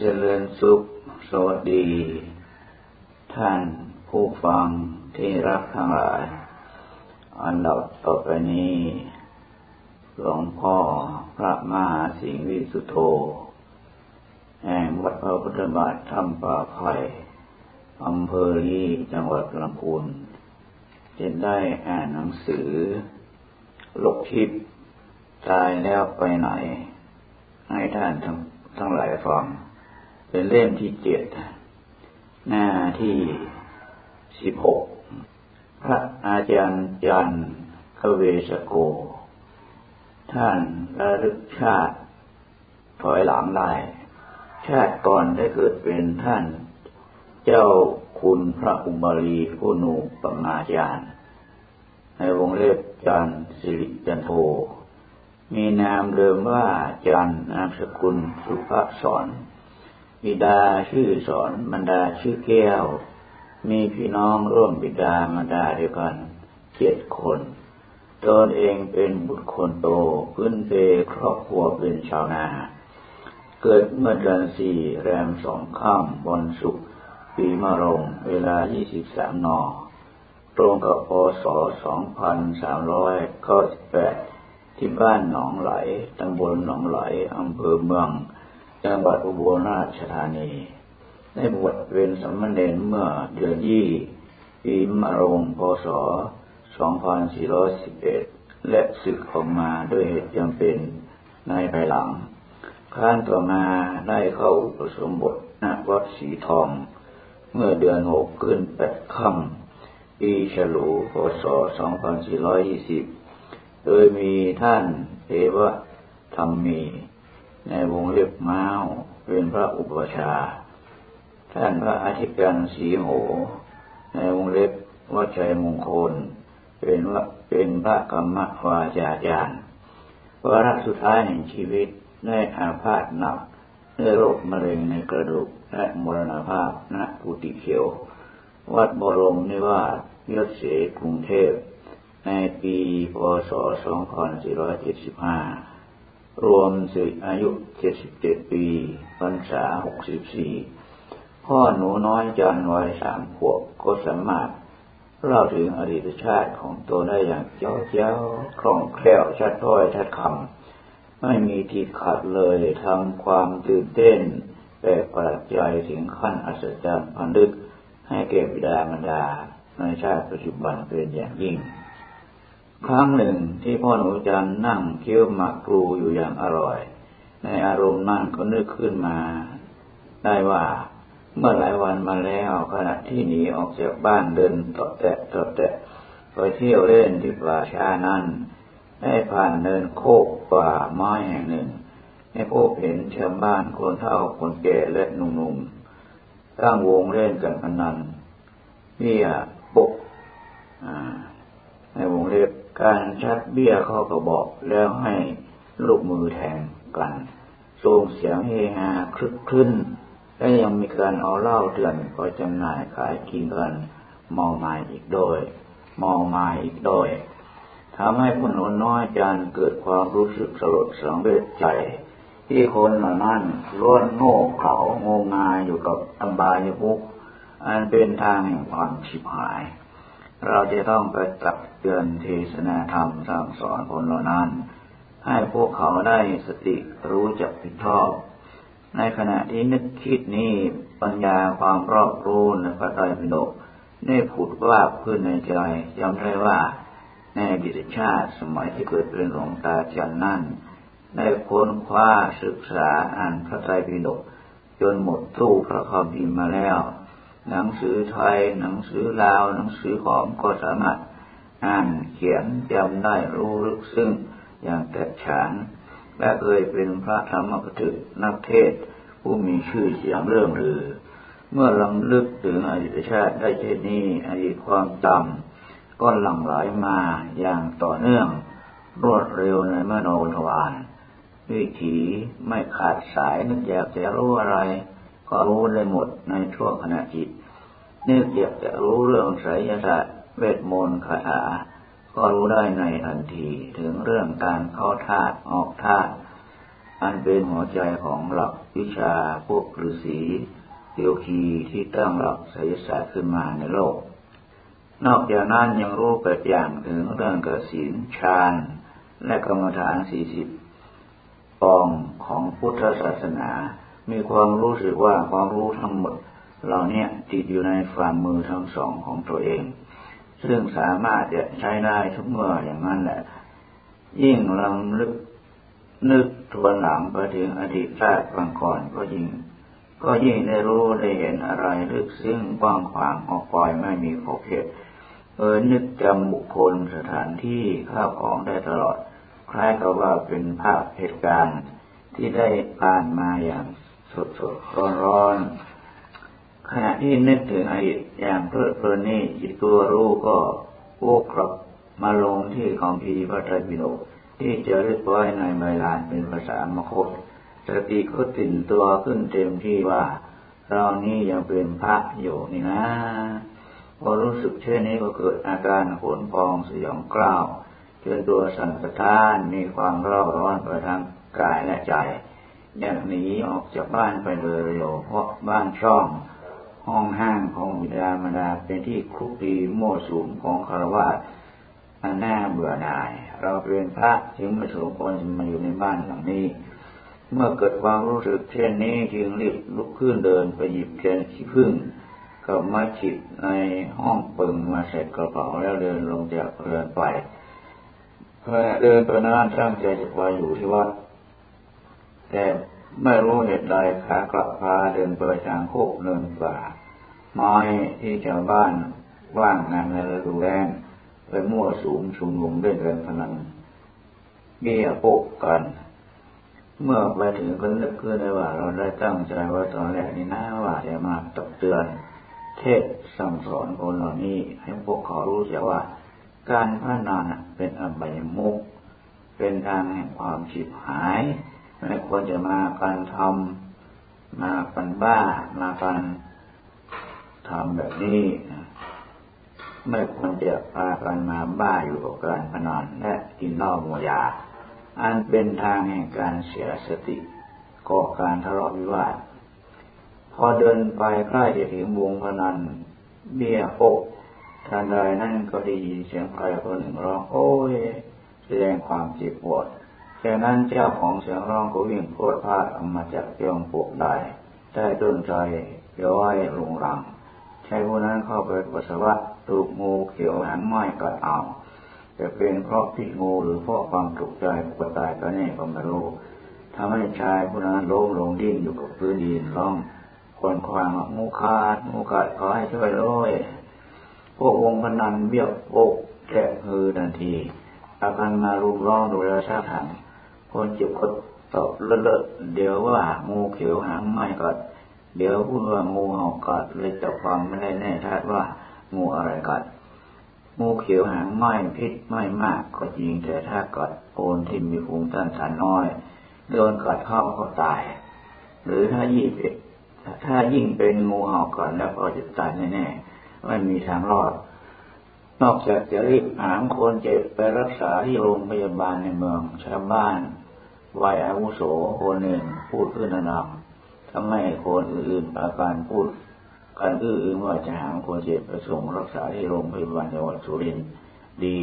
เจริญสุข สวัสดี ท่านผู้ฟังที่รักทั้งหลาย อันดับต่อไปนี้ หลวงพ่อพระมหาสิงห์วิสุโธ แห่งวัดพระพุทธบาทธรรมป่าไผ่อำเภอลี่จังหวัดลำพูนจะได้อ่านหนังสือลกทิพย์ตายแล้วไปไหน ให้ท่านทั้งทั้งหลายฟัง เป็นเล่มที่เจ็ดหน้าที่สิบหกพระอาจารย์จันทเวสโก ท่านระลึกชาติ ถอยหลังได้ชาติก่อนได้เกิดเป็นท่าน เจ้าคุณพระอุบาลีผู้นุปมาจารย์ ในวงเล็บจันสิริจันโท มีนามเดิมว่าจันนามสกุลสุภาสอน บิดาชื่อสอนบรรดาชื่อแก้ว มีพี่น้องร่วมบิดามารดาเดียวกันเจ็ดคนตนเองเป็นบุตรคนโตพื้นเพครอบครัวเป็นชาวนา เกิดเมื่อเดือนสี่แรมสองค่ำวันศุกร์ปีมะโรง เวลา 23นตรงกับพศ 2398ที่บ้านหนองไหล ตำบลหนองไหล อำเภอเมือง จังหวัดอุบลราชธานี ได้บวชเป็นสมณเณรเมื่อเดือนยี่ปีมะโรงพศ 2411 และศึกออกมาด้วยเหตุจำเป็นในภายหลังข้านต่อมาได้เข้าอุปสมบทณวัดสีทอง เมื่อเดือนหกขึ้นแปดค่ำปีฉลูพศ 2420 โดยมีท่านเทวธรรมมี ในวงเล็บม้าวเป็นพระอุปชา ท่านพระอธิการสีโห ในวงเล็บวัชัยมงคล เป็นว่าเป็นพระกรรมวาจาจารย์วาระสุดท้ายแห่งชีวิตได้อาพาธหนักด้วยโรคมะเร็งในกระดูกและมรณภาพณกุฏิเขียว วัดบรมนิวาสยศเสกรุงเทพ ในปีพศ 2475 รวมสิอายุ77ปีพรรษา64พ่อหนูน้อยจันวัยสามขวบก็สามารถเล่าถึงอดีตชาติของตัวได้อย่างเจ้าเจ้าคล่องแคล่วชัดถ้อยชัดคำไม่มีที่ขัดเลยทำความตื่นเต้นแต่ประหลาดใจถึงขั้นอัศจรรย์พันลึกให้แก่บิดามารดาในชาติปัจจุบันเป็นอย่างยิ่ง ครั้งหนึ่งที่พ่อหนูจันนั่งเคี้ยวหมากครูอยู่อย่างอร่อย ในอารมณ์นั่นก็นึกขึ้นมา ได้ว่าเมื่อหลายวันมาแล้วขณะที่หนีออกจากบ้านเดินต่อแตะต่อแตะไปเที่ยวเล่นที่ป่าช้านั้นได้ผ่านเดินโคกป่าไม้แห่งหนึ่ง ให้พบเห็นชาวบ้านคนเฒ่าคนแก่และหนุ่มๆตั้งวงเล่นกันพนันเบี้ยปกในวงเล็บ การชักเบี้ยเข้ากระบอกแล้วให้ลูกมือแทงกันส่งเสียงเฮฮาคลึกคลื้นและยังมีการเอาเหล้าเถื่อนไปจำหน่ายขายกินกันมองมาอีกโดยมองมาอีกโดยทำให้ผู้หนุนน้อยจันเกิดความรู้สึกสลดสังเวชใจ ที่คนเหล่านั้นล้วนโง่เขางงงายอยู่กับอับายภุกอันเป็นทางแห่งความชิบหาย เราจะต้องไปตักเตือนเทศนาธรรมสั่งสอนคนเหล่านั้น ให้พวกเขาได้สติรู้จักผิดชอบ ในขณะที่นึกคิดนี้ปัญญาความรอบรู้ในพระไตรปิฎกได้ผุดว่าขึ้นในใจยำได้ว่าในอดีตชาติสมัยที่เกิดเป็นหลวงตาจันนั่น ได้ค้นคว้าศึกษาอ่านพระไตรปิฎกจนหมดตู้พระคำพิมมาแล้ว หนังสือไทย หนังสือลาว หนังสือของก็สามารถอ่านเขียนจำได้รู้ลึกซึ้งอย่างแตกฉาน และเคยเป็นพระธรรมกถึกนักเทศ ผู้มีชื่อเสียงเรื่องลือ เมื่อลำลึกถึงอดีตชาติได้เช่นนี้อดีตความจำก็หลั่งไหลมาอย่างต่อเนื่อง รวดเร็วในมโนทวารวิถีไม่ขาดสายนึกอยากจะรู้อะไร ก็รู้ได้หมดในช่วงขณะจิตนึกอยากจะรู้เรื่องไสยศาสตร์เวทมนต์คาถา ก็รู้ได้ในทันทีถึงเรื่องการเข้าธาตุออกธาตุอันเป็นหัวใจของหลักวิชาพวกฤาษีโยคีที่ตั้งหลักไสยศาสตร์ขึ้นมาในโลก นอกจากนั้นยังรู้แปดอย่างถึงเรื่องกสินฌานและกรรมฐานสี่สิบปองของพุทธศาสนา มีความรู้สึกว่าความรู้ทั้งหมดเหล่านี้ติดอยู่ในฝ่ามือทั้งสองของตัวเอง ซึ่งสามารถจะใช้ได้ทุกเมื่ออย่างนั้นแหละ ยิ่งลำลึกนึกทวนหลังไปถึงอดีตชาติบางก่อนก็ยิ่ง ก็ยิ่งได้รู้ได้เห็นอะไรลึกซึ้งกว้างขวางออกปล่อยไม่มีขอบเขตเออนึกจำบุคคลสถานที่ข้าวของได้ตลอด คล้ายกับว่าเป็นภาพเหตุการณ์ที่ได้ผ่านมาอย่าง สดสดร้อนร้อนขณะที่นึกถึงอดีตอย่างเพลิดเพลินนี่จิตตัวรู้ก็วกกลับมาลงที่ของพีพระไตรปิฎกที่จะเรียกไว้ในใบลานเป็นภาษามคตสติก็ตื่นตัวขึ้นเต็มที่ว่าเรานี้ยังเป็นพระอยู่นี่นะ พอรู้สึกเช่นนี้ก็เกิดอาการขนพองสยองกล้าวจนตัวสั่นสะท้านมีความร้อนร้อนไปทางกายและใจ อยางหนีออกจากบ้านไปเลยเร็วเพราะบ้านช่อง ห้องห้างของวิดามดาเป็นที่คลุกคลีมั่วสุมของคารวะอันน่าเบื่อหน่าย เราเป็นพระจึงไม่สมควรมาอยู่ในบ้านหลังนี้ เมื่อเกิดความรู้สึกเช่นนี้จึงรีบลุกขึ้นเดินไปหยิบเทียนขี้ผึ้งกับมาฉิดในห้องปึงมาใส่กระเป๋าแล้วเดินลงจากเรือนไปเพื่อเดินไปนานตั้งใจจะไปอยู่ที่วัด แต่ไม่รู้เหตุใดขากลับพาเดินไปทางโคกเนินป่าไม้ที่ชาวบ้านว่างงานในฤดูแล้งไปมั่วสูงชุมนุมเล่นกันพนันเบี้ยโปกกัน เมื่อไปถึงก็นึกขึ้นได้ว่าเราได้ตั้งใจว่าตอนแรกนี้นะว่าจะมาตักเตือน เทศสั่งสอนคนเหล่านี้ให้พวกเขารู้จักว่า การพนันเป็นอบายมุกเป็นทางแห่งความฉิบหาย ไม่ควรจะมาการทำมากันบ้า มาการทำแบบนี้ไม่ควรจะพากันมาบ้าอยู่กับการพนันและกินเหล้าโมยา อันเป็นทางแห่งการเสียสติก่อการทะเลาะวิวาท พอเดินไปใกล้จะถึงวงพนันเบี้ยโอกทันใดนั่นก็ได้ยินเสียงใครคนหนึ่งร้องโอ้ยแสดงความเจ็บปวด จากนั้นเจ้าของเสียงร้องก็วิ่งพรวดพลาดออกมาจากเตียงปวกได้ได้ต้นใจย้อยลงรังชายคนนั้นเข้าไปปัสสาวะถูกงูเขียวหางไม้กัดเอาจะเป็นเพราะพิษงูหรือเพราะความตกใจกตายก็แน่ก็ไม่รู้ทำให้ชายคนนั้นล้มลงดิ้นอยู่กับพื้นดินร้องคนควางงูขาดงูขาดขอให้ช่วยด้วยพวกวงพนันเบี้ยวโปกแกะฮือทันทีอาการมารุมร้องดูแลชาถัง คนเจ็บก็ตอบเลอะเดี๋ยวว่างูเขียวหางไหม้กัดเดี๋ยวพูดว่างูห่ากัดเลยจับความไม่ได้แน่ชัดว่างูอะไรกัดงูเขียวหางไหม้พิษไม่มากก็จริงแต่ถ้ากัดโอนที่มีภูมิต้านทานน้อยโดนกัดเข้าก็ตาย หรือถ้ายิ่งเป็นถ้ายิ่งเป็นงูเห่ากัดแล้วก็จะตายแน่ๆไม่มีทางรอด นอกจากจะรีบหามคนเจ็บไปรักษาที่โรงพยาบาลในเมืองชาวบ้าน วัยอาวุโสคนหนึ่งพูดขึ้นนำทำให้คนอื่นๆอาการพูดการอื้ออึงว่าจะหาคนเจ็บไปส่งรักษาที่โรงพยาบาลจังหวัดสุรินทร์ดี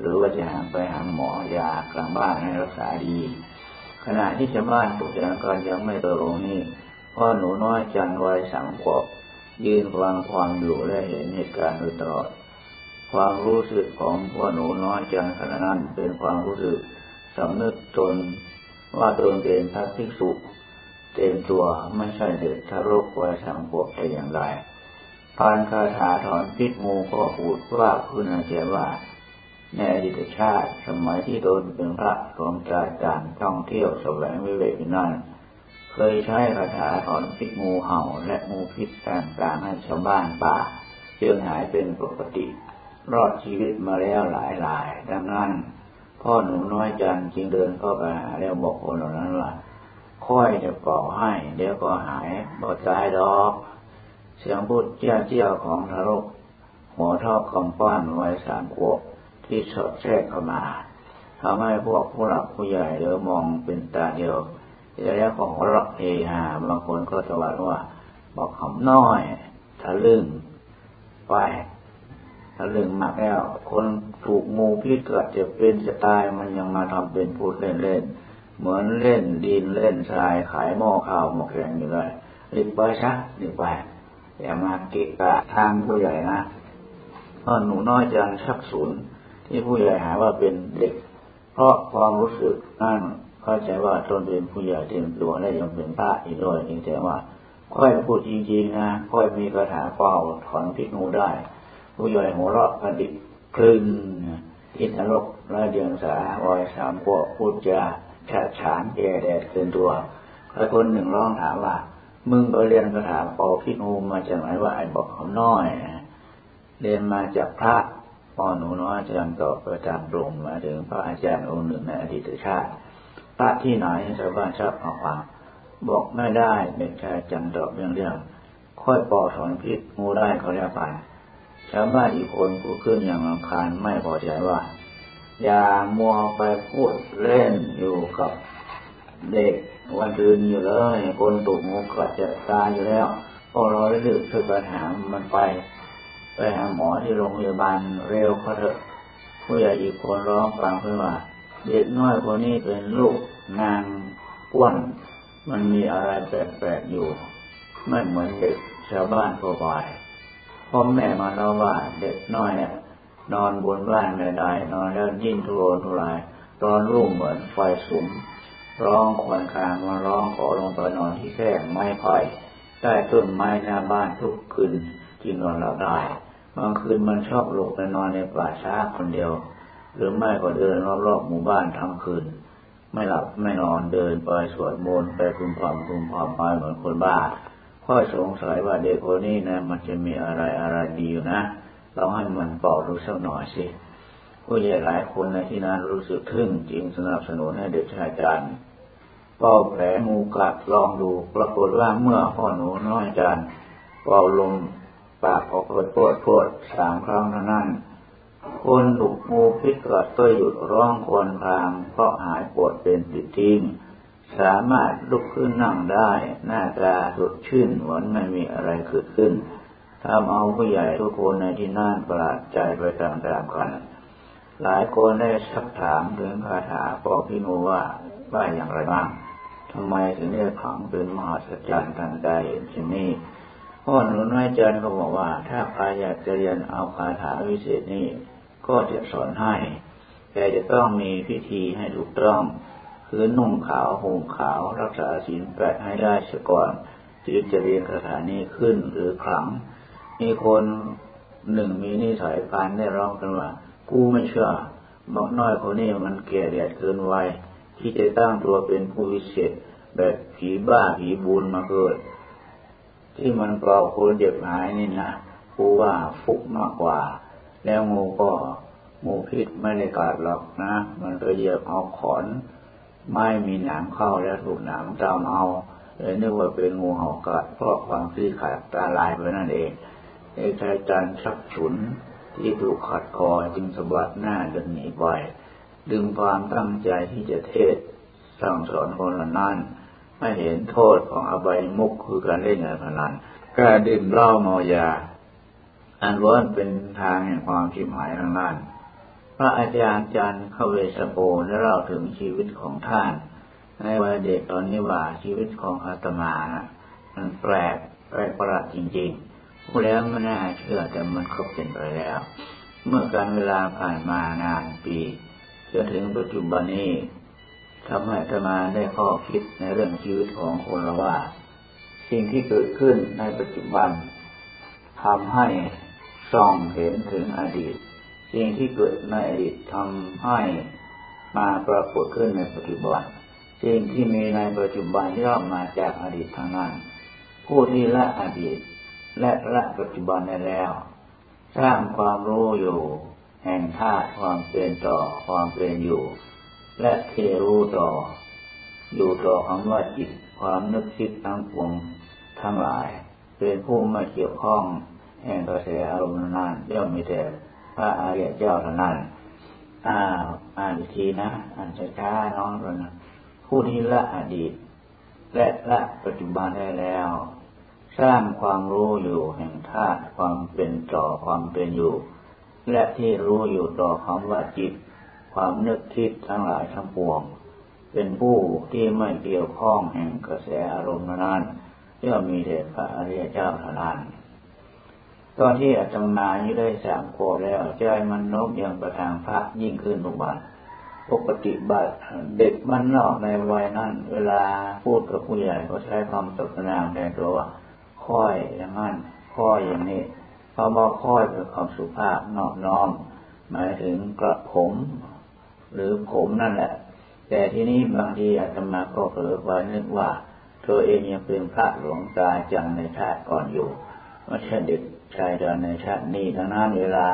หรือว่าจะหาไปหาหมอยากลางบ้านให้รักษาดี ขณะที่ชาวบ้านปลุกจันการยังไม่ตกลงนี้พ่อหนูน้อยจันวัยสามขวบยืนฟังความอยู่และเห็นเหตุการณ์โดยตลอด ความรู้สึกของพ่อหนูน้อยจันขณะนั้นเป็นความรู้สึกสำนึกตน ว่าตนเป็นพระภิกษุเต็มตัวไม่ใช่เด็กทารกวัยสามขวบแต่อย่างไรพานคาถาถอนพิษงูก็พูดว่าคุณอาจาว่าในอดีตชาติสมัยที่ตนเป็นพระรวมใจการท่องเที่ยวแสวงวิเวกนั้นเคยใช้คาถาถอนพิษงูเห่าและงูพิษต่างๆให้ชาวบ้านป่าจึงหายเป็นปกติ รอดชีวิตมาแล้วหลายหลายดังนั้น พ่อหนุ่มน้อยจันจึงเดินเข้าไปหาแล้วบอกคนเหล่านั้นว่าค่อยจะเป่าให้ เดี๋ยวก็หายบ่ตายดอก เสียงพูดเจ้าเจ้าของทารกหัวท่อกคำป้อนไว้สามขวบที่สอดแทรกเข้ามาทำให้พวกผู้หลักผู้ใหญ่เดือมองเป็นตาเดียวแล้วก็หัวเราะเฮฮาบางคนก็สวัดว่า บอกคำน้อยทะลึ่งไป ทะลึ่งมากแล้ว คนถูกงูพิษกิดจะเป็นจะตายมันยังมาทำเป็นพูดเล่นๆ เหมือนเล่นดินเล่นทรายขายหม้อข้าวหม้อแกงอยู่เลยรีบไปซะรีบไปอย่ามาเกะกะทางผู้ใหญ่นะเพราะหนูน้อยจังชักศูนย์ที่ผู้ใหญ่หาว่าเป็นเด็ก เพราะความรู้สึกนั่นเข้าใจว่าตนเป็นผู้ใหญ่เต็มตัวและยังเป็นพระอีกด้วยนี่แต่ว่าค่อยพูดจริงๆนะค่อยมีคาถาเป่าถอนพิษงูได้ ผู้ใหญ่หัวเราะกระดิคลึงอินทรกระเดียงสาวอยสามพวกพูดจาฉาฉานแก่แดดเกินตัวใครคนหนึ่งร้องถามว่า มึงไปเรียนคาถาป่าพิษงูมาจากไหนว่าไอ้บอกเขาน้อย เรียนมาจากพระพ่อหนูน้อยจารย์ตอบประจำรงมาถึงพระอาจารย์องค์หนึ่งในอดีตชาติพระที่ไหนชาวบ้านชอบเอาความบอกไม่ได้เป็นชายจังตอบเรื่องเรื่องค่อยปอถอนพิษงูได้เขาเรียกไป ชาวบ้านอีกคนผู้ขึ้นอย่างรำคาญไม่พอใจว่า อย่ามัวไปพูดเล่นอยู่กับเด็กวันคืนอยู่เลย คนถูกงูกัดจะตายอยู่แล้วพอเราได้ดืบช่วยปัญหามันไป ไปหาหมอที่โรงพยาบาลเร็วเขาเถอะผู้ใหญ่อีกคนร้องฟังเพื่อว่า เด็กน้อยคนนี้เป็นลูกนางก้วนมันมีอะไรแปลกๆอยู่ ไม่เหมือนเด็กชาวบ้านทั่วไป พ่อแม่มาเล่าว่าเด็กน้อยเนี่ยนอนบนบ้านไม่ได้นอนแล้วยิ่งทุรนทุรายตอนรุ่งเหมือนไฟสุม ร้องควนคางมาร้องขอลงไปนอนที่แค่ไม้ไผ่ใต้ต้นไม้หน้าบ้านทุกคืนที่นอนเราได้บางคืนมันชอบหลงไปนอนในป่าช้าคนเดียว หรือไม่ก็เดินรอบๆหมู่บ้านทั้งคืน ไม่หลับไม่นอนเดินไปสวดมนต์ไปคุณความคุณความไปเหมือนคนบ้า ค่อสงสัยว่าเด็กคนนี้นะ มันจะมีอะไรอะไรดีอยู่นะเราให้มันเป่าดูสักหน่อยสิผู้ใหญ่หลายคนในที่นั้นรู้สึกทึ่งจริงสนับสนุนให้เด็กชายจันเป่าแผลงูกัดลองดูปรากฏว่าเมื่อพ่อหนูน้อยจันเป่าลมปากออกปวดปวดปวดสามครั้งนั้นคนถูกงูพิษกัดก็หยุดร้องควนทางเพราะหายปวดเป็นติดทิ้ง สามารถลุกขึ้นนั่งได้ หน้าตาสดชื่นเหมือนไม่มีอะไรเกิดขึ้นทำเอาผู้ใหญ่ทุกคนในที่นั่นประหลาดใจไปตามๆกัน หลายคนได้สักถามถึงคาถาปอกพิโนว่าว่าอย่างไรบ้างทำไมถึงได้ขังเป็นมหาสัจจ์ทางใจเช่นนี้พ่อหนุนน้อยจันก็บอกว่า ถ้าใครอยากจะเรียนเอาคาถาวิเศษนี้ก็จะสอนให้ แต่จะต้องมีพิธีให้ถูกต้อง คือนุ่งขาวห่มขาวรักษาศีลแปดให้ได้เสียก่อนจึงจะเรียนคาถานี้ขึ้นหรือครั้งมีคนหนึ่งมีนิสัยพานได้ร้องกันว่า กูไม่เชื่อบอกน้อยคนนี้มันแก่แดดเกินวัยที่จะตั้งตัวเป็นผู้วิเศษ แบบผีบ้าผีบุญมาเกิด ที่มันเปล่าคนเจ็บหายนี่นะกูว่าฟุกมากกว่า แล้วงูก็งูพิษไม่ได้กัดหรอกนะ มันก็เหยียบเอาขอน ไม่มีหนามเข้าแล้วถูกหนามตามเอาเลยนึกว่าเป็นงูเห่ากัดเพราะความที่ขาดตาลายไปนั่นเองไอ้ชายจันชักฉุนที่ถูกขัดคอจึงสะบัดหน้าเดินหนีไปดึงความตั้งใจที่จะเทศสั่งสอนคนละนั้นไม่เห็นโทษของอบายมุกคือการเล่นการพนันการดื่มเหล้าเมายา อันล้วนเป็นทางแห่งความชิบหายทางนั้น พระอาจารย์จันเขาเวสโปได้เล่าถึงชีวิตของท่าน ในวัยเด็กตอนนี้ว่าชีวิตของอาตมานะมันแปลกแปลกประหลาดจริงๆผู้แล้วไม่น่าเชื่อแต่มันก็เป็นไปแล้ว เมื่อการเวลาผ่านมานานปีจนถึงปัจจุบันนี้ทำให้ธรรมาได้ข้อคิดในเรื่องชีวิตของคนเราว่า สิ่งที่เกิดขึ้นในปัจจุบันทำให้ส่องเห็นถึงอดีต สิ่งที่เกิดในอดีตทำให้มาปรากฏขึ้นในปัจจุบันสิ่งที่มีในปัจจุบันย่อมมาจากอดีตทางนั้นผู้ที่ละอดีต และละปัจจุบันได้แล้ว สร้างความรู้อยู่ แห่งธาตุความเป็นต่อความเป็นอยู่ และเทรู้ต่อ อยู่ต่อคำว่าจิตความนึกคิดทั้งปวงทั้งหลาย เป็นผู้ไม่เกี่ยวข้องแห่งกระแสอารมณ์นั้นย่อมมีแต่ พระอริยเจ้าเท่านั้นอ่าอ่านอีกทีนะอ่านช้าๆน้องเลยนะผู้ที่ละอดีต และละปัจจุบันได้แล้ว สร้างความรู้อยู่แห่งธาตุความเป็นต่อความเป็นอยู่ และที่รู้อยู่ต่อคำว่าจิต ความนึกคิดทั้งหลายทั้งปวง เป็นผู้ที่ไม่เกี่ยวข้องแห่งกระแสอารมณ์นั้นย่อมมีเดชพระอริยเจ้าเท่านั้น ตอนที่อาตมาอยู่ได้สามขวบแล้วใจมันโน้มยังประทางพระยิ่งขึ้นทุกวันปกติบัตเด็กมันนอกในวัยนั้น เวลาพูดกับผู้ใหญ่ก็ใช้ความตรนามแทนตัวค่อยอย่างนั้นค่อยอย่างนี้พอมาค่อยเป็นความสุภาพนอบน้อม หมายถึงกระผม หรือผมนั่นแหละ แต่ที่นี้บางทีอาตมาก็เผลอไปนึกว่า เธอเองยังเป็นพระหลวงตาจังในชาติก่อนอยู่ไม่ใช่เด็ก ชายเดินในชาตินี้ทั้งนั้นเวลา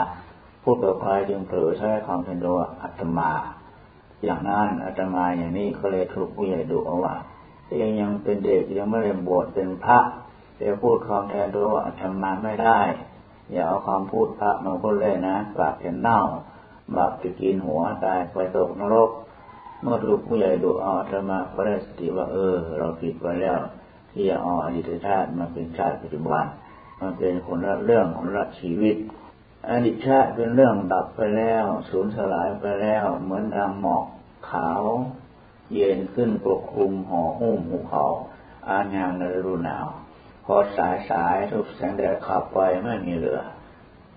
พูดกับใครจึงเผลอใช้ความเป็นตัวอัตมา อย่างนั้นอัตมาอย่างนี้ก็เลยถูกผู้ใหญ่ดุเอาว่าเองยังเป็นเด็กยังไม่เรียนบวชเป็นพระแต่พูดความแทนตัวอัตมาไม่ได้ อย่าเอาความพูดพระมาพูดเลยนะปากจะเน่าบาปจะกินหัวตายไปตกนรกเมื่อถูกผู้ใหญ่ดุเอาอัตมาก็ได้สติว่าเออ เราผิดไปแล้วที่จะเอาอดีตชาติมาเป็นชาติปัจจุบัน มันเป็นคนละเรื่องคนละชีวิตอดีตชาเป็นเรื่องดับไปแล้วสูญสลายไปแล้ว เหมือนดังหมอกขาว เย็นขึ้นปกคลุมห่อหุ้มภูเขาอานางในฤดูหนาว พอสายสายทุกแสงแดดขับไปไม่มีเหลือ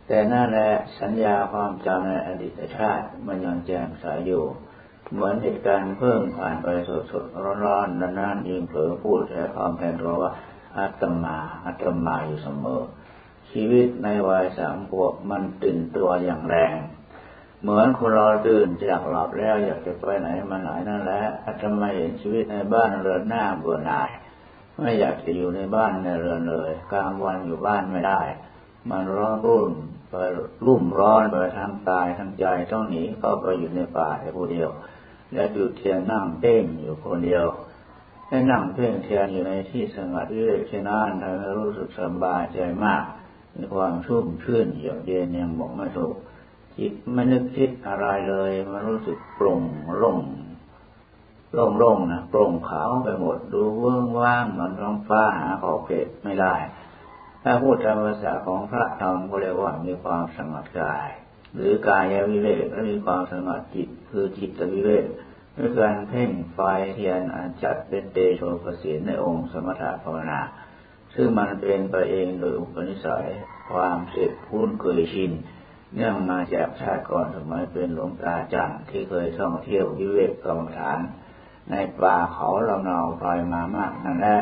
แต่นั่นแหละสัญญาความจำในอดีตชาติมันยังแจ่มใสอยู่ เหมือนเหตุการณ์เพิ่งผ่านไปสดสดร้อนๆนานๆยิงเผลอพูดใช้ความแทนตัวว่า อาตมาอาตมาอยู่เสมอ ชีวิตในวัยสามขวบมันตื่นตัวอย่างแรง เหมือนคนเราตื่นจากหลับแล้วอยากจะไปไหนมาไหนนั่นแหละอาตมาเห็นชีวิตในบ้านเรือนหน้าเบื่อหน่าย ไม่อยากจะอยู่ในบ้านในเรือนเลย กลางวันอยู่บ้านไม่ได้ มันร้อนรุ่นไปรุ่มร้อนไปทั้งกายทั้งใจต้องหนีเข้าไปอยู่ในป่าแค่ผู้เดียว และจุดเทียนนั่งเต้งอยู่คนเดียว ให้นั่งเพ่งเทียนอยู่ในที่สงบวิเวกเช่นนั้นทำให้รู้สึกสบายใจมาก มีความชุ่มชื่นเยือกเย็นยังบอกไม่ถูกจิตไม่นึกคิดอะไรเลยมันรู้สึกโปร่งโล่งโล่งโล่งนะโปร่งขาวไปหมด ดูเวิ้งว่างเหมือนท้องฟ้าหาขอบเขตไม่ได้ ถ้าพูดตามภาษาของพระธรรมก็เรียกว่ามีความสงบกาย หรือกายวิเวกและมีความสงบจิตคือจิตวิเวก ด้วยการเพ่งไฟเทียนอันจัดเป็นเตโชกสินในองค์สมถะภาวนา ซึ่งมันเป็นไปเองโดยอุปนิสัยความเสพพุ้นเคยชิน เนื่องมาจากชาติก่อนสมัยเป็นหลวงตาจังที่เคยท่องเที่ยววิเวกกรรมฐาน ในป่าเขาลำนาวลอยมามากนั่นแหละ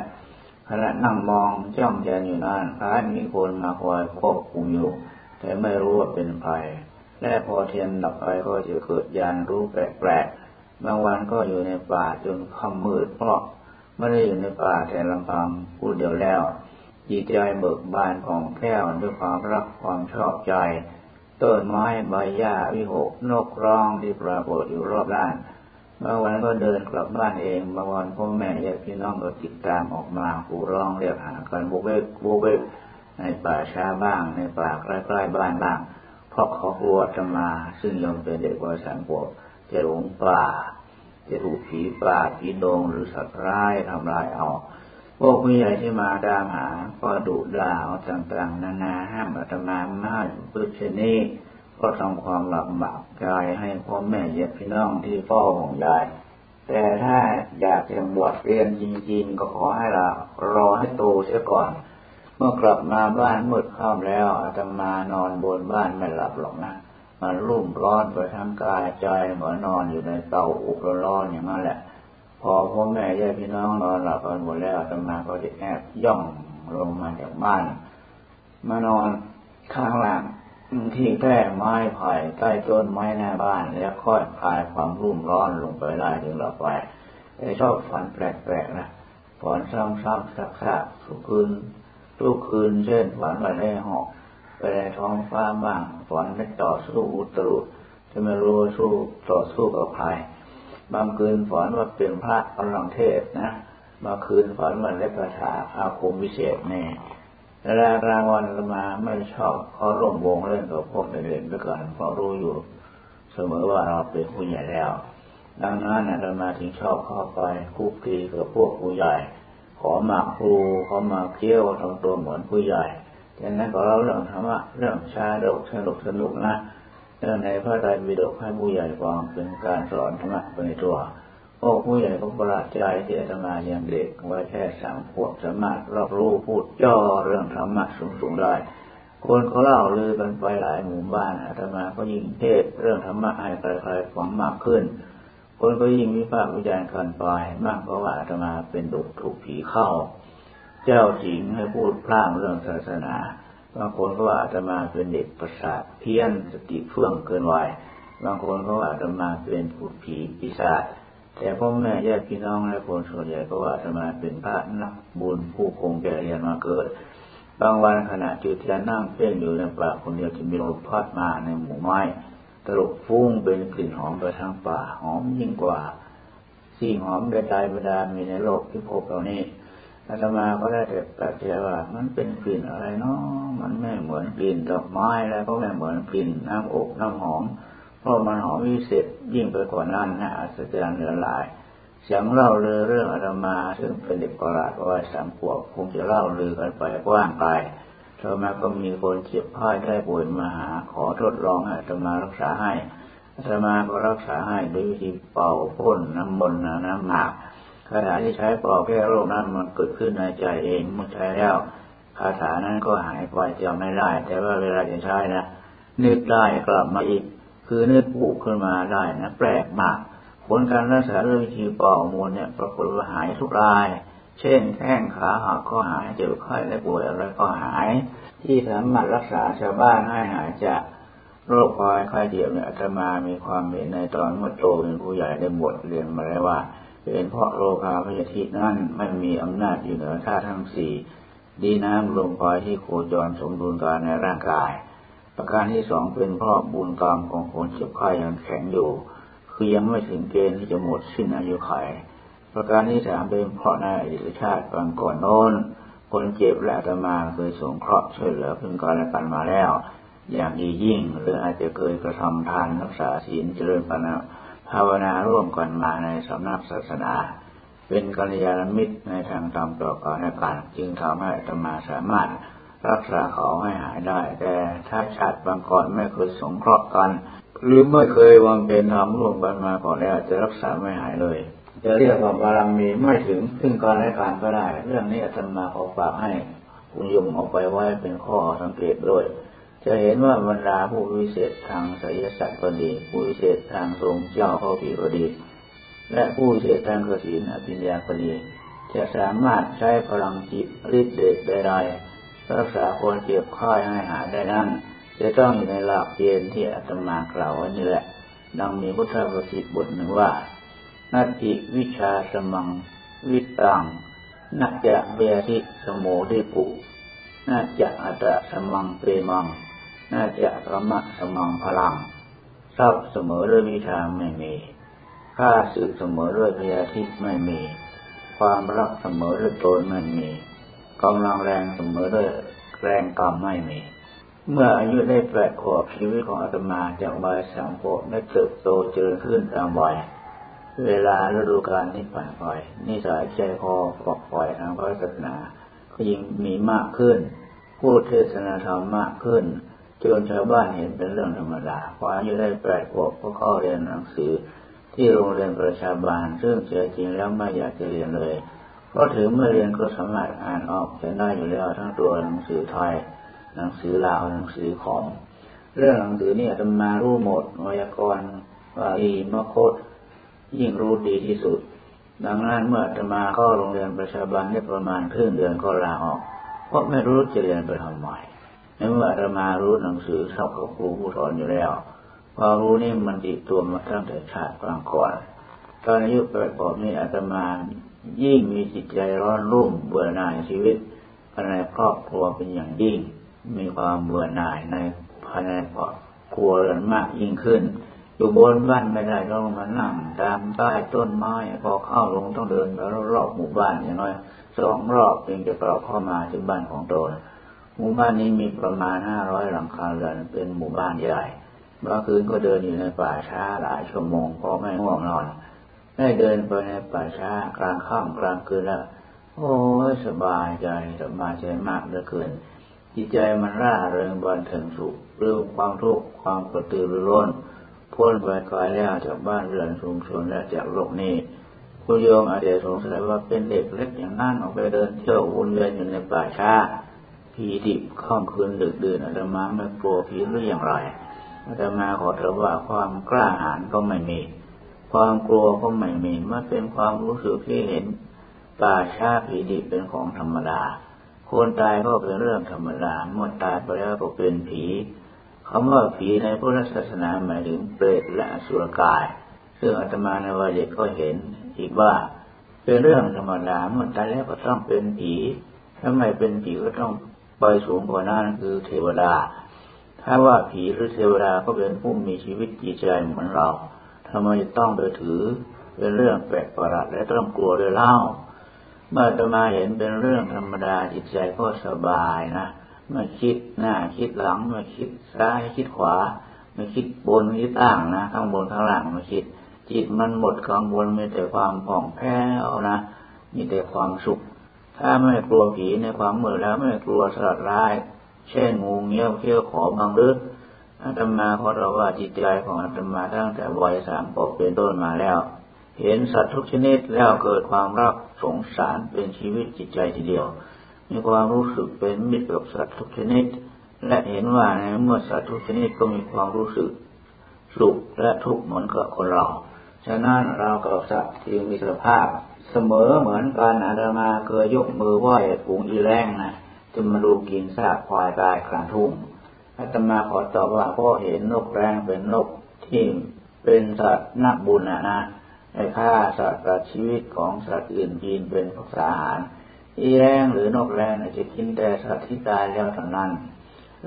ขณะนั่งมองจ้องใจอยู่นานคล้ายมีคนมาคอยควบคุมอยู่ แต่ไม่รู้ว่าเป็นใครและพอเทียนดับไปก็จะเกิดยานรู้แปลกๆ บางวันก็อยู่ในป่าจนค่ำมืดเพราะไม่ได้อยู่ในป่าแต่ลำพังพูดเดียวแล้วจิตใจเบิกบานของแก้วด้วยความรักความชอบใจต้นไม้ใบหญ้าวิหกนกร้องที่ปรากฏอยู่รอบด้านบางวันก็เดินกลับบ้านเองบางวันพ่อแม่ญาติพี่น้องก็ติดตามออกมากูร้องเรียกหากันบุกเบกบุกเบกในป่าช้าบ้าง ในป่าใกล้ๆบ้านบ้างเพราะเขากลัวจะมาซึ่งยอมเป็นเด็กวัยสามขวบจะหลงป่า จะถูกผีป่าผีโดงหรือสัตว์ร้ายทำลายเอาพวกผู้ใหญ่ที่มาดามหา ก็ดุด่าต่างๆ นานาห้ามอาตมามาพุทธนี้ก็ทำความลำบากใจให้พ่อแม่ญาติพี่น้องที่เฝ้าห่วงใยแต่ถ้าอยากจะบวชเรียนจริงๆ ก็ขอให้เรารอให้โตเสียก่อน เมื่อกลับมาบ้านมืดค่ำแล้วอาตมานอนบนบ้านไม่หลับหรอกนะ มันรุ่มร้อนไปทั้งกายใจเหมือนนอนอยู่ในเตาอุบร้อนอย่างนั้นแหละ พอพ่อแม่ญาติพี่น้องนอนหลับกันหมดแล้วตมาก็จะแอบย่องลงมาจากบ้าน มานอนข้างล่างที่แก้ไม้ไผ่ใต้ต้นไม้หน้าบ้านแล้วค่อยคลายความรุ่มร้อนลงไปได้ถึงหลับไปแต่ชอบฝันแปลกๆนะฝันซ้ำๆซักๆทุกคืนทุกคืนเช่นฝันไปได้หอก ไปในท้องฟ้าบ้างฝันไม่ต่อสู้อุตรุจะไม่รู้สู้ต่อสู้กับใครบางคืนฝันว่าเป็นพระกำลังเทศนะบางคืนฝันมันเล็กระถาอาคมวิเศษแน่เวลากลางวันมาไม่ชอบเขาร่วมวงเล่นกับพวกเด็กๆด้วยกันเพราะรู้อยู่เสมอว่าเราเป็นผู้ใหญ่แล้ว ดังนั้นอาตมาถึงชอบเข้าไปคุกคีกับพวกผู้ใหญ่ ขอมาครูขอมาเที่ยวทำตัวเหมือนผู้ใหญ่ ดังนั้นก็เราเรื่องธรรมะเรื่องชาดกสนุกสนุกนะเรื่องในพระไตรปิฎกให้ผู้ใหญ่ฟังเป็นการสอนธรรมะไปในตัวโอ้ผู้ใหญ่ก็ประหลาดใจที่อาตมายังเด็กว่าแค่สามขวบสามารถรอบรู้พูดย่อเรื่องธรรมะสูงๆได้คนเขาเล่าลือกันไปหลายหมู่บ้านอาตมาก็ยิ่งเทศเรื่องธรรมะให้ใครๆฟังมากขึ้น คนก็ยิ่งวิพากษ์วิจารณ์กันไปมากเพราะว่าอาตมาเป็นดุถูกผีเข้า เจ้าหญิงให้พูดพร่างเรื่องศาสนาบางคนก็ว่าอาตมาเป็นเด็กประสาทเพี้ยนสติเฟื่องเกินวัยบางคนก็ว่าอาตมาเป็นผู้ผีปีศาจแต่พ่อแม่ญาติพี่น้องและคนส่วนใหญ่ก็ว่าอาตมาเป็นพระนักบุญผู้คงแก่เรียนมาเกิดบางวันขณะจุดจะนั่งเพ่งอยู่ในป่าคนเดียวจะมีลมพัดมาในหมู่ไม้ตลบฟุ้งเป็นกลิ่นหอมไปทั้งป่าหอมยิ่งกว่าสิ่งหอมใดๆบรรดามีในโลกที่พบเรานี้ อาตมาก็ได้แต่แปลกใจว่า มันเป็นกลิ่นอะไรเนาะมันไม่เหมือนกลิ่นดอกไม้แล้วก็ไม่เหมือนกลิ่นน้ำอบน้ำหอมเพราะมันหอมวิเศษยิ่งไปกว่านั้นนะอัศจรรย์เหลือหลายเสียงเล่าลือเรื่องอาตมาซึ่งเป็นเด็กประหลาดวัยสามขวบคงจะเล่าลือกันไปกว้างไกลต่อมาก็มีคนเจ็บไข้ได้ป่วยมาหาขอทดลองอาตมารักษาให้อาตมาก็รักษาให้ด้วยวิธีเป่าพ่นน้ำมนต์น้ำหมากาถาที่ใช้ปลอบแก้โรคนั้นมันเกิดขึ้นในใจเองเมื่อใช้แล้วคาถานั้นก็หายไปจำไม่ได้ แต่ว่าเวลาจะใช้นะนึกได้กลับมาอีก คือนึกปุกขึ้นมาได้นะแปลกมากผลการรักษาด้วยวิธีเป่ามนเนี่ยปรากฏว่าหายทุกราย เช่นแข้งขาหักก็หายเจ็บไข้และป่วยอะไรก็หาย ที่สามารถรักษาชาวบ้านให้หายจากโรคคอยไข้เจ็บเนี่ยอาตมามีความเห็นในตอนเมื่อโตเป็นผู้ใหญ่ได้บทเรียนมาแล้วว่า เป็นเพราะโลกาพยาธินั้นไม่มีอำนาจอยู่เหนือธาตุทั้งสี่ดีน้ำลมไฟที่โคจรสมดุลกันในร่างกาย ประการที่สองเป็นเพราะบุญกรรมของคนเจ็บไข้ยังแข็งอยู่ คือยังไม่ถึงเกณฑ์ที่จะหมดสิ้นอายุขัยประการที่สามเป็นเพราะในอดีตชาติบางก่อนโน้น คนเจ็บและธรรมาเคยสงเคราะห์ช่วยเหลือพึ่งกันและกันมาแล้ว อย่างดียิ่งหรืออาจจะเคยกระทำทานรักษาศีลเจริญปัญญา ภาวนาร่วมกันมาในสำนักศาสนา เป็นกัลยาณมิตรในทางธรรมต่อกันและกันจึงทำให้ธรรมาสามารถรักษาเขาให้หายได้ แต่ถ้าชาติบางก่อนไม่เคยสงเคราะห์กัน หรือไม่เคยวางเป็นธรรมร่วมกันมาก่อนแล้วจะรักษาไม่หายเลย จะเรียกว่าบารมีไม่ถึงซึ่งการและการก็ได้ เรื่องนี้ธรรมาขอฝากให้คุณยมเอาไปไว้เป็นข้อสังเกตด้วย จะเห็นว่าบรรดาผู้วิเศษทางไสยศาสตร์ก็ดี ผู้วิเศษทางทรงเจ้าข้อผีก็ดี และผู้วิเศษทางกสินอภิญญาก็ดี จะสามารถใช้พลังจิตฤทธิ์เดชใดๆรักษาคนเจ็บไข้ให้หายได้นั้นจะต้องอยู่ในหลักเกณฑ์ที่อาตมากล่าวไว้นี่แหละ ดังมีพุทธประสิทธิ์บทหนึ่งว่านาติวิชาสมังวิตังนัจจะเบียทิสโมดิปุนาจะอัตสมังเปรมัง น่าจะระมะสมังพลังทรัพย์เสมอด้วยวิชาไม่มีค่าสึกเสมอด้วยพยาธิไม่มี ความรักเสมอด้วยตนไม่มีกำลังแรงเสมอด้วยแรงกรรมไม่มี เมื่ออายุได้แปดขวบชีวิตของอาตมาจากวัยสามขวบได้เติบโตเจริญขึ้นตามวัยเวลาฤดูกาลที่ผ่านไปนิสัยใจคอฝักฝ่ายทางพระศาสนาก็ยิ่งมีมากขึ้น พูดเทศนาธรรมมากขึ้น จนชาวบ้านเห็นเป็นเรื่องธรรมดาพออายุได้แปดขวบก็เข้าเรียนหนังสือ ที่โรงเรียนประชาบาล ซึ่งเสียจริงแล้วไม่อยากจะเรียนเลย เพราะถือเมื่อเรียนก็สามารถอ่านออกเขียนได้อยู่แล้วทั้งตัวหนังสือไทย หนังสือลาวหนังสือของ เรื่องหนังสือนี่จะมารู้หมดวยากรณ์ว่าอีมโคตยิ่งรู้ดีที่สุด ดังนั้นเมื่อจะมาเข้าโรงเรียนประชาบาลได้ประมาณครึ่งเดือนก็ลาออก เพราะไม่รู้จะเรียนไปทำไม ในเมื่ออาตมารู้หนังสือเท่ากับครูผู้สอนอยู่แล้วความรู้นี่มันติดตัวมาตั้งแต่ชาติกลางก่อน ตอนอายุประกอบนี้อาตมายิ่งมีจิตใจร้อนรุ่มเบื่อหน่ายชีวิตภายในครอบครัวเป็นอย่างยิ่ง มีความเบื่อหน่ายในภายในครอบครัวเรือนมากยิ่งขึ้น อยู่บนบ้านไม่ได้ต้องมานั่งตามใต้ต้นไม้พอเข้าลงต้องเดินแล้วรอบหมู่บ้านอย่างน้อยสองรอบจึงจะกลับเข้ามาถึงบ้านของตน หมู่บ้านนี้มีประมาณห้าร้อยหลังคาเรือนเป็นหมู่บ้านใหญ่เมื่อคืนก็เดินอยู่ในป่าช้าหลายชั่วโมงเพราะไม่ง่วงนอน ได้เดินไปในป่าช้ากลางค่ำกลางคืนแล้วโอ้สบายใจสบายใจมากเหลือเกิน จิตใจมันร่าเริงบันเทิงสุขเรื่องความทุกข์ความกระตือรือร้นพ้นไปไกลแล้วจากบ้านเรือนชุมชนและจากโลกนี้คุณโยมอาจจะสงสัยว่าเป็นเด็กเล็กอย่างนั้นออกไปเดินเที่ยววนเวียนอยู่ในป่าช้า ผีดิบข้ามคืนดึกดื่นอาตมาไม่กลัวผีหรืออย่างไรอาตมาขอเถอว่าความกล้าหาญก็ไม่มี ความกลัวก็ไม่มีมันเป็นความรู้สึกที่เห็นป่าชาผีดิบเป็นของธรรมดาคนตายก็เป็นเรื่องธรรมดาเมื่อตายไปแล้วก็เป็นผีคำว่าผีในพุทธศาสนาหมายถึงเปรตและสุรกาย ซึ่งอาตมาในวัยเด็กก็เห็นอีกว่าเป็นเรื่องธรรมดาเมื่อตายแล้วก็ต้องเป็นผีถ้าไม่เป็นผีก็ต้อง ไปสูงกว่านั้นคือเทวดา ถ้าว่าผีหรือเทวดาก็เป็นผู้มีชีวิตจิตใจเหมือนเราทำไมต้องไปถือเป็นเรื่องแปลกประหลาดและต้องกลัวด้วยเล่า เมื่อจะมาเห็นเป็นเรื่องธรรมดาจิตใจก็สบายนะไม่คิดหน้าคิดหลังไม่คิดซ้ายคิดขวาไม่คิดบนคิดล่างนะข้างบนข้างล่างไม่คิด จิตมันหมดข้างบนมีแต่ความผ่องแผ้วนะมีแต่ความสุข ถ้าไม่กลัวผีในความมืดแล้วไม่กลัวสัตว์ร้าย เช่นงูเงี้ยวเขี้ยวขอบางลึกอาตมาเพราะเราว่าจิตใจของอาตมาตั้งแต่วัยสามปกเป็นต้นมาแล้ว เห็นสัตว์ทุกชนิดแล้วเกิดความรักสงสารเป็นชีวิตจิตใจทีเดียว มีความรู้สึกเป็นมิตรกับสัตว์ทุกชนิด และเห็นว่าในเมื่อสัตว์ทุกชนิดก็มีความรู้สึกสุขและทุกข์เหมือนกับคนเรา ฉะนั้นเรากับสัตว์ที่มีสภาพ เสมอเหมือนกันอาตมาเคยยกมือไหว้ฝูงอีแรงนะจะมาดูกินซากควายตายกลางทุ่งอาตมาขอตอบว่าพ่อเห็นนกแรงเป็นนกที่เป็นสัตว์นักบุญนะนะไอ้ฆ่าสัตว์ตัดชีวิตของสัตว์อื่นกินเป็นภาษาอาหารอีแรงหรือนกแรงจะกินแต่สัตว์ที่ตายแล้วเท่านั้น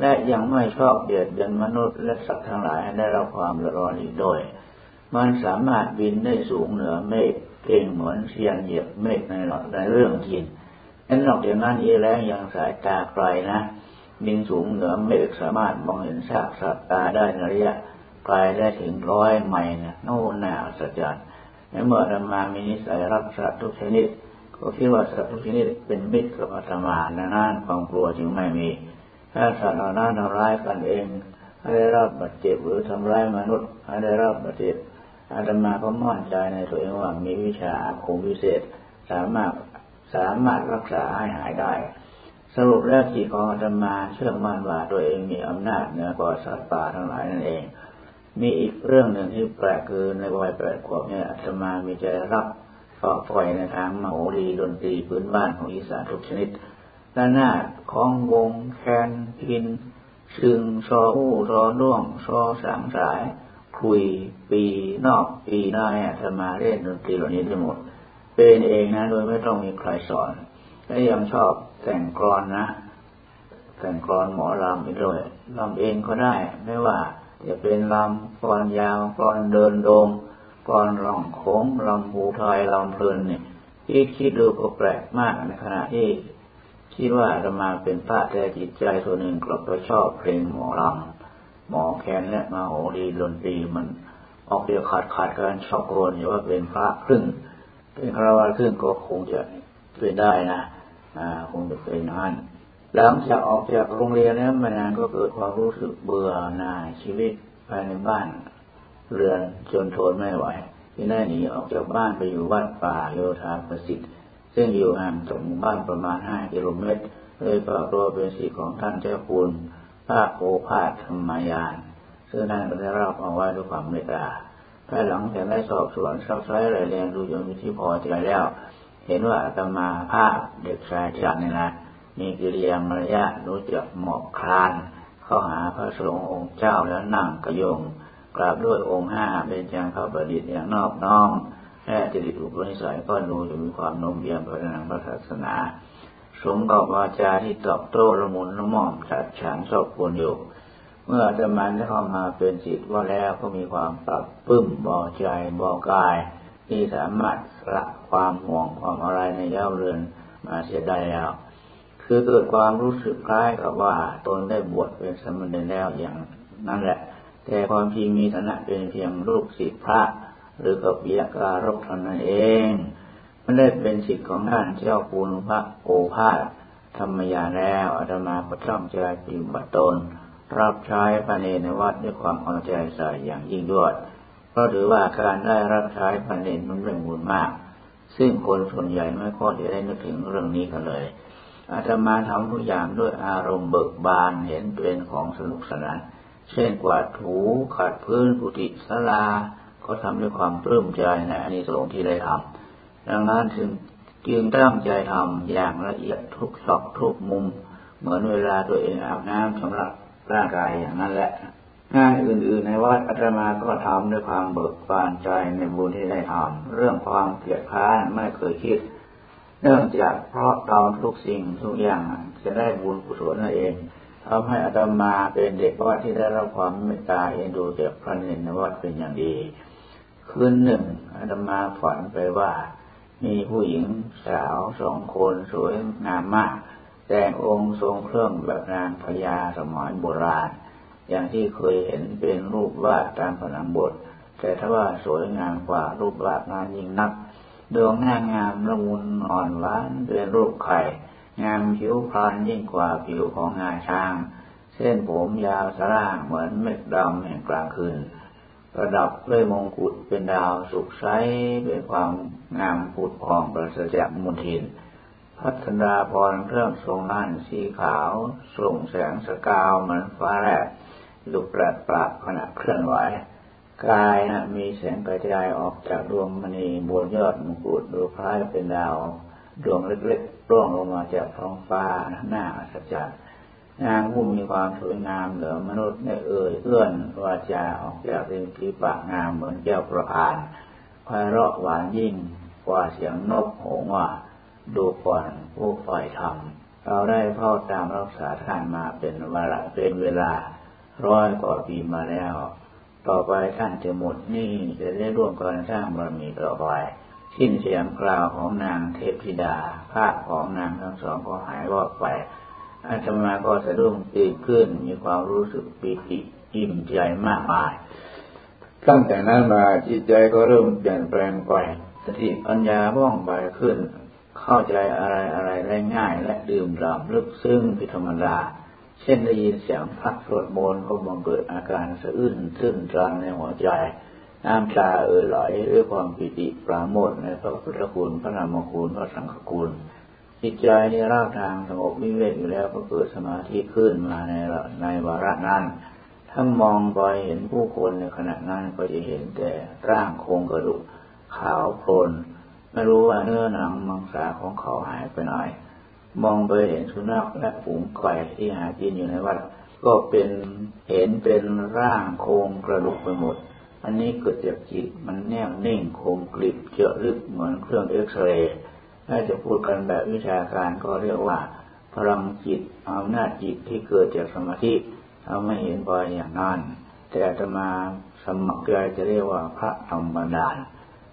และยังไม่ชอบเบียดเบียนมนุษย์และสัตว์ทั้งหลายได้รับความเดือดร้อนอีกด้วย มันสามารถบินได้สูงเหนือเมฆ เก่งเหมือนเสียนเหยียบเมฆในหลอดในเรื่องกินแล่นอกจากนั้นอีแรงยังสายตาไกลนะบินสูงเหนือเมฆสามารถมองเห็นซากสัตว์ตาได้ในระยะไกลได้ถึงร้อยไมล์นะโน่นน่าสัจจ์ในเมื่อเรามามีนิสัยรักสัตว์ทุกชนิดก็คิดว่าสัตว์ทุกชนิดเป็นมิตรกับอาตมาในนั้นความกลัวจึงไม่มี ถ้าสัตว์เหล่านั้นทำร้ายกันเองให้ได้รับบาดเจ็บหรือทำร้ายมนุษย์ให้ได้รับบาดเจ็บ อาตมาก็มั่นใจในตัวเองว่ามีวิชาอาคมพิเศษ สามารถสามารถรักษาให้หายได้ สรุปแล้วจิตของอาตมาเชื่อมั่นว่าตัวเองมีอำนาจเหนือกว่าสัตว์ป่าทั้งหลายนั่นเอง มีอีกเรื่องหนึ่งที่แปลกคือในวัยแปดขวบเนี่ยอาตมามีใจรักก็ปล่อยในทางมโหรีดนตรีพื้นบ้านของอีสานทุกชนิดด้านหน้าของวงแคนพิน ซึงซออู้ซอด้วงซอสางสาย คุยปีนอกปีหน้าเนี่ยจะมาเล่นดนตรีเหล่านี้ได้หมด เป็นเองนะโดยไม่ต้องมีใครสอนและยังชอบแต่งกรอนนะ แต่งกรอนหมอลำอีกด้วยลำเองก็ได้ ไม่ว่าจะเป็นลำกรอนยาวกรอนเดินโดมกรลองโค้งลำหูทยลำเพลินเนี่ยที่คิดดูก็แปลกมากในขณะที่คิดว่าจะมาเป็นพระแต่จิตใจส่วนหนึ่งกลับไปชอบเพลงหมอลำ หมอแคนและมาโหดีดนตรีมันออกเดียวขาดขาดกันชอบโกนอยู่ว่าเป็นพระครึ่ง เป็นคาวะครึ่งก็คงจะเป็นได้นะอ่าคงจะเป็นนั่นหลังจากออกจากโรงเรียนแล้วม่นานก็เกิดความรู้สึกเบื่อหน่ายชีวิตภายในบ้าน เรือนจนทนไม่ไหวที่ได้หนีออกจากบ้านไปอยู่วัดป่าโยธาประสิทธิ์ซึ่งอยู่ห่างจากหมู่บ้านประมาณห้ากิโลเมตรเลยปรากฏเป็นสิทธิของท่านเจ้าคุณ พระโอภาสธรรมยาน ซึ่งท่นก็ได้รับเอาไว้ด้วยความเมตตาภายหลังจากได้สอบสวนซักไซ้รายเรียนดูจนมีที่พอใจแล้ว เห็นว่าอาตมาภาพเด็กชายจันนี่นะมีกิริยามารยาทรู้จักหมอบคลาน เข้าหาพระสงฆ์องค์เจ้าแล้วนั่งกระยงกราบด้วยองค์ห้าเป็นจังข้าประดิษฐ์อย่างนอบน้อมแค่จิตอุปนิสัยก็ดูจะมีความโน้มเอียงไปทางพระศาสนา สมกับวาจาที่ตอบโต้ละมุนละม่อมฉัดฉานชอบควรอยู่ เมื่อธรรมันได้เข้ามาเป็นจิตว่าแล้วก็มีความปรับปึ้มบอใจบอกาย ที่สามารถละความห่วงความอะไรในเย้าเรือนมาเสียได้แล้วคือเกิดความรู้สึกคล้ายกับว่าตนได้บวชเป็นสมณเณรแล้วอย่างนั่นแหละ แต่ความจริงมีฐานะเป็นเพียงลูกศิษย์พระ หรือกับเบียการกเท่านั้นเอง ได้เป็นสิทธิ์ของท่านเจ้าคุณพระโอภาสธรรมยาแล้วอาตมาก็ต้องใจปฏิบัติตน รับใช้พระเนรในวัดด้วยความเอาใจใส่อย่างยิ่งยวดเพราะถือว่าการได้รับใช้พระเนรมันเป็นบุญมาก ซึ่งคนส่วนใหญ่ไม่ค่อยจะได้นึกถึงเรื่องนี้กันเลยอาตมาทำทุกอย่างด้วยอารมณ์เบิกบานเห็นเป็นของสนุกสนานเช่นกวาดถูขัดพื้นกุฏิศาลา ก็ทำด้วยความปลื้มใจในอานิสงส์ที่ได้ทำ ดังนั้นจึงจึงตั้งใจทำอย่างละเอียดทุกซอกทุกมุม เหมือนเวลาตัวเองอาบน้ำสำหรับร่างกายอย่างนั้นแหละงานอื่นๆในวัดอาตมาก็ทำด้วยความเบิกบานใจในบุญที่ได้ทำเรื่องความเกลียดค้านไม่เคยคิด เนื่องจากเพราะเราทุกสิ่งทุกอย่างจะได้บุญกุศลนั่นเองทำให้อาตมาเป็นเด็กวัดที่ได้รับความเมตตาเอ็นดูจากพระเนรวัดเป็นอย่างดี คืนหนึ่งอาตมาฝันไปว่า มีผู้หญิงสาวสองคนสวยงามมาก แต่งองค์ทรงเครื่องแบบนางพญาสมัยโบราณ อย่างที่เคยเห็นเป็นรูปวาดตามผนังบท แต่ถ้าว่าสวยงามกว่ารูปวาดนั้นยิ่งนัก ดวงหน้างามละมุนอ่อนหวานเป็นรูปไข่ งามผิวพรรณยิ่งกว่าผิวของงาช้าง เส้นผมยาวสร่างเหมือนเม็ดดำแห่งกลางคืน ระดับด้วยมงกุฎเป็นดาวสุกใสด้วยความงามผุดผ่องประเสริฐจากมุนทิน พัฒนาพรเครื่องทรงนั่นสีขาวส่งแสงสกาวเหมือนฟ้าแลบลุกแปรปราบขณะเคลื่อนไหว กายนะมีแสงกระจายออกจากดวงมณีบนยอดมงกุฎดูคล้ายเป็นดาว ดวงเล็กๆร่วงลงมาจากท้องฟ้าหน้าอัศจรรย์ นางผู้มีความสวยงามเหลือมนุษย์ในเอ่ยเอื้อนวาจาออกจากริมฝีปากงามเหมือนแก้วประอานไพเราะหวานยิ่งกว่าเสียงนกโหงว่าดูก่อนผู้ฝ่ายธรรมเราได้เฝ้าตามรักษาท่านมาเป็นเวลาเป็นเวลาร้อยกว่าปีมาแล้ว ต่อไปท่านจะหมดนี่จะได้ร่วมกันสร้างบารมีต่อไปสิ้นเสียงกล่าวของนางเทพธิดาภาพของนางทั้งสองก็หายวอดไป อาตมาก็สะดุ้งตื่นขึ้น มีความรู้สึกปีติอิ่มใจมากมาย ตั้งแต่นั้นมาจิตใจก็เริ่มเปลี่ยนแปลงไปสติปัญญาว่องไวขึ้น เข้าใจอะไรอะไรได้ง่าย และดื่มด่ำลึกซึ้งผิดธรรมดา เช่นได้ยินเสียงพักสวดมนต์ก็บังเกิดอาการสะอื้นซึ้งจังในหัวใจน้ำตาเอ่อไหลด้วยความปิติปราโมทในพระพุทธคุณพระนามคุณพระสังฆคุณ จิตใจในรากทางสงบวิเวกอยู่แล้วก็เกิดสมาธิขึ้นมาในในวาระนั้น ถ้ามองไปเห็นผู้คนในขณะนั้นก็จะเห็นแต่ร่างโครงกระดูกขาวโพลนไม่รู้ว่าเนื้อหนังมังสาของเขาหายไปไหนมองไปเห็นสุนัขและฝูงไก่ที่หากินอยู่ในวัดก็เป็นเห็นเป็นร่างโครงกระดูกไปหมด อันนี้เกิดจากจิตมันแน่วนิ่งคมกริบเจาะลึกเหมือนเครื่องเอ็กซเรย์ ถ้าจะพูดกันแบบวิชาการก็เรียกว่า พลังจิตอำนาจจิตที่เกิดจากสมาธิทำให้เห็นไปอย่างนั้นแต่จะมาสมัครใจจะเรียกว่าพระธรรมบันดาล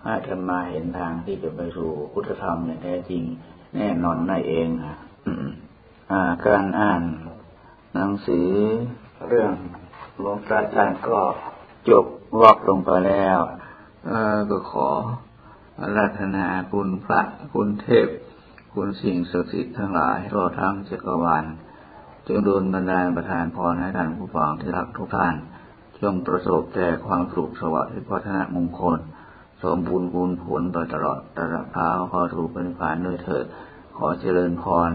ให้ธรรมาเห็นทางที่จะไปสู่พุทธธรรมอย่างแท้จริง แน่นอนนั่นเองอ่าการอ่านหนังสือเรื่องหลวงตาจันก็จบวอกลงไปแล้วก็ขอ รัตนาคุณพระคุณเทพ คุณสิ่งศักดิ์สิทธิ์ทั้งหลายรอทั้งจักรวาลจงโดนบรรดาประทานพรให้ท่านผู้ฟังที่รักทุกท่านจงประสบแต่ความสุขสวัสดิ์พัฒนามงคล สมบูรณ์บุญผลโดยตลอดตลอดพาเข้าถูกเป็นผานด้วยเถิดขอเจริญพร